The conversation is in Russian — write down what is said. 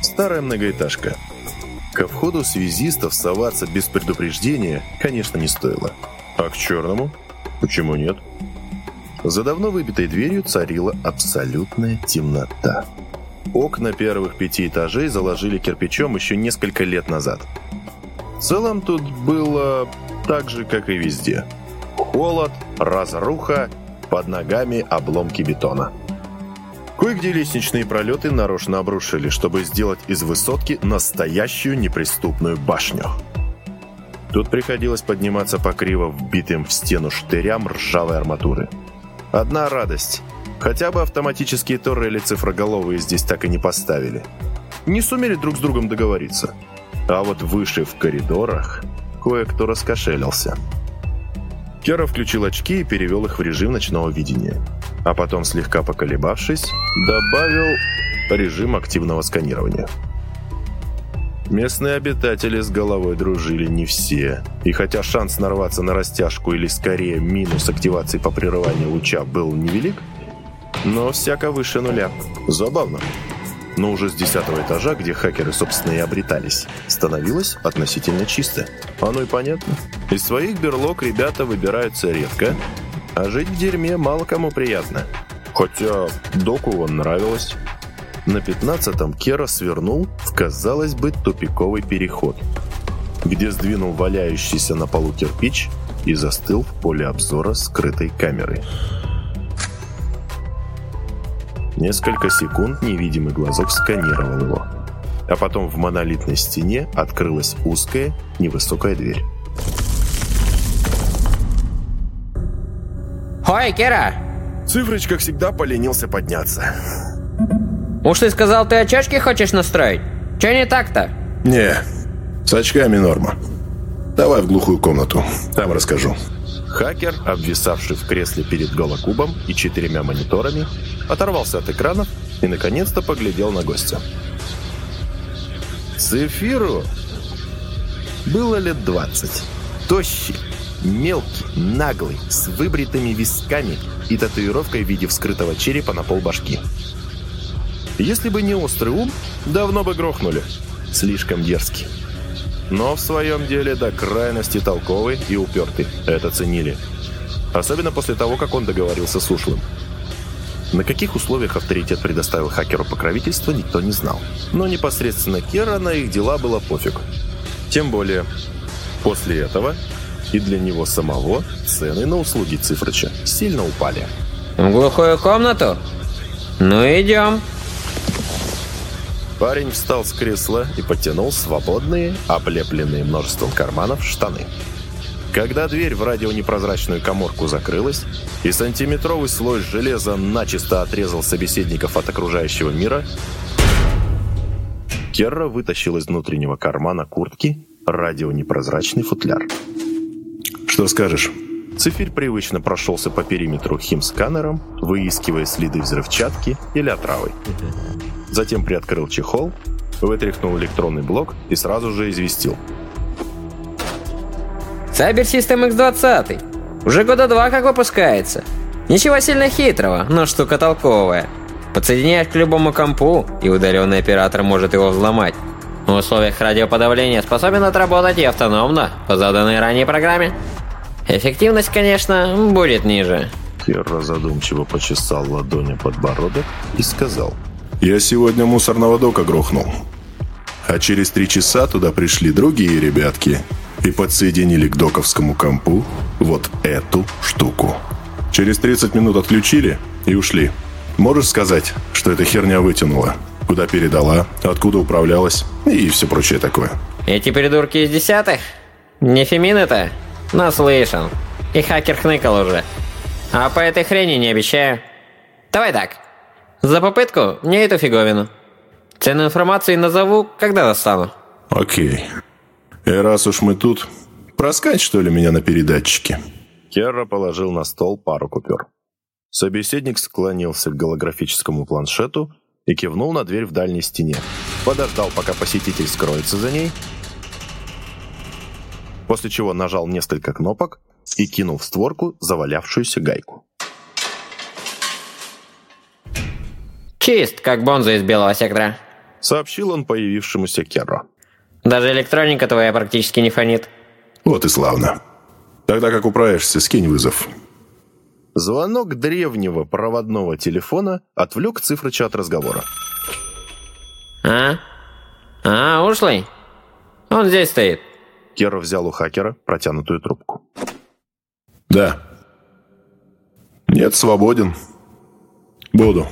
Старая многоэтажка. Ко входу связистов соваться без предупреждения, конечно, не стоило. А к черному? Почему нет? За давно выбитой дверью царила абсолютная темнота. Окна первых пяти этажей заложили кирпичом еще несколько лет назад. В целом тут было так же, как и везде. Холод, разруха, под ногами обломки бетона. Кое-где лестничные пролеты нарочно обрушили, чтобы сделать из высотки настоящую неприступную башню. Тут приходилось подниматься по криво вбитым в стену штырям ржавой арматуры. Одна радость. Хотя бы автоматические турели цифроголовые здесь так и не поставили. Не сумели друг с другом договориться. А вот выше в коридорах кое-кто раскошелился. Кера включил очки и перевел их в режим ночного видения. А потом, слегка поколебавшись, добавил режим активного сканирования. Местные обитатели с головой дружили не все. И хотя шанс нарваться на растяжку или скорее минус активации по прерыванию луча был невелик, но всяко выше нуля. Забавно. Но уже с десятого этажа, где хакеры, собственно, и обретались, становилось относительно чисто. Оно и понятно. Из своих берлог ребята выбираются редко, а жить в дерьме мало кому приятно. Хотя доку он нравилось. На пятнадцатом Кера свернул в, казалось бы, тупиковый переход, где сдвинул валяющийся на полу кирпич и застыл в поле обзора скрытой камеры. Несколько секунд невидимый глазок сканировал его. А потом в монолитной стене открылась узкая, невысокая дверь. Ой, Кера! Цифрыч, как всегда, поленился подняться. Уж ты сказал, ты очочки хочешь настроить? Че не так-то? Не, с очками норма. Давай в глухую комнату, там расскажу. Хакер, обвисавший в кресле перед голокубом и четырьмя мониторами, оторвался от экранов и наконец-то поглядел на гостя. Цефиру было лет двадцать. Тощий, мелкий, наглый, с выбритыми висками и татуировкой в виде вскрытого черепа на полбашки. Если бы не острый ум, давно бы грохнули. Слишком дерзкий. Но в своем деле до крайности толковый и упертый. Это ценили. Особенно после того, как он договорился с ушлым. На каких условиях авторитет предоставил хакеру покровительство, никто не знал. Но непосредственно Кера на их дела было пофиг. Тем более, после этого и для него самого цены на услуги Цифрыча сильно упали. В глухую комнату? Ну идем. Парень встал с кресла и потянул свободные, облепленные множеством карманов, штаны. Когда дверь в радионепрозрачную коморку закрылась, и сантиметровый слой железа начисто отрезал собеседников от окружающего мира, Керра вытащил из внутреннего кармана куртки радионепрозрачный футляр. Что скажешь? Цифирь привычно прошелся по периметру химсканером, выискивая следы взрывчатки или отравы. Затем приоткрыл чехол, вытряхнул электронный блок и сразу же известил. Cyber System X20. Уже года два как выпускается. Ничего сильно хитрого, но штука толковая. Подсоединяешь к любому компу, и удаленный оператор может его взломать. В условиях радиоподавления способен отработать и автономно, по заданной ранее программе. Эффективность, конечно, будет ниже. Керра задумчиво почесал ладонью подбородок и сказал. Я сегодня мусорного дока грохнул. А через три часа туда пришли другие ребятки и подсоединили к доковскому компу вот эту штуку. Через 30 минут отключили и ушли. Можешь сказать, что эта херня вытянула? Куда передала, откуда управлялась и все прочее такое. Эти придурки из десятых? Не Фемин-то? Наслышан. И хакер хныкал уже. А по этой хрени не обещаю. Давай так. За попытку мне эту фиговину. Цену информации назову, когда достану. Окей. И раз уж мы тут, проскать что ли меня на передатчике? Керра положил на стол пару купюр. Собеседник склонился к голографическому планшету и кивнул на дверь в дальней стене. Подождал, пока посетитель скроется за ней, после чего нажал несколько кнопок и кинул в створку завалявшуюся гайку. Чист, как Бонза из белого сектора. сообщил он появившемуся Керро. Даже электроника твоя практически не фонит. Вот и славно. Тогда как управишься, скинь вызов. Звонок древнего проводного телефона отвлек Цифрыча от разговора. А? А, ушлый? Он здесь стоит. Керро взял у хакера протянутую трубку. Да. Нет, свободен. Буду.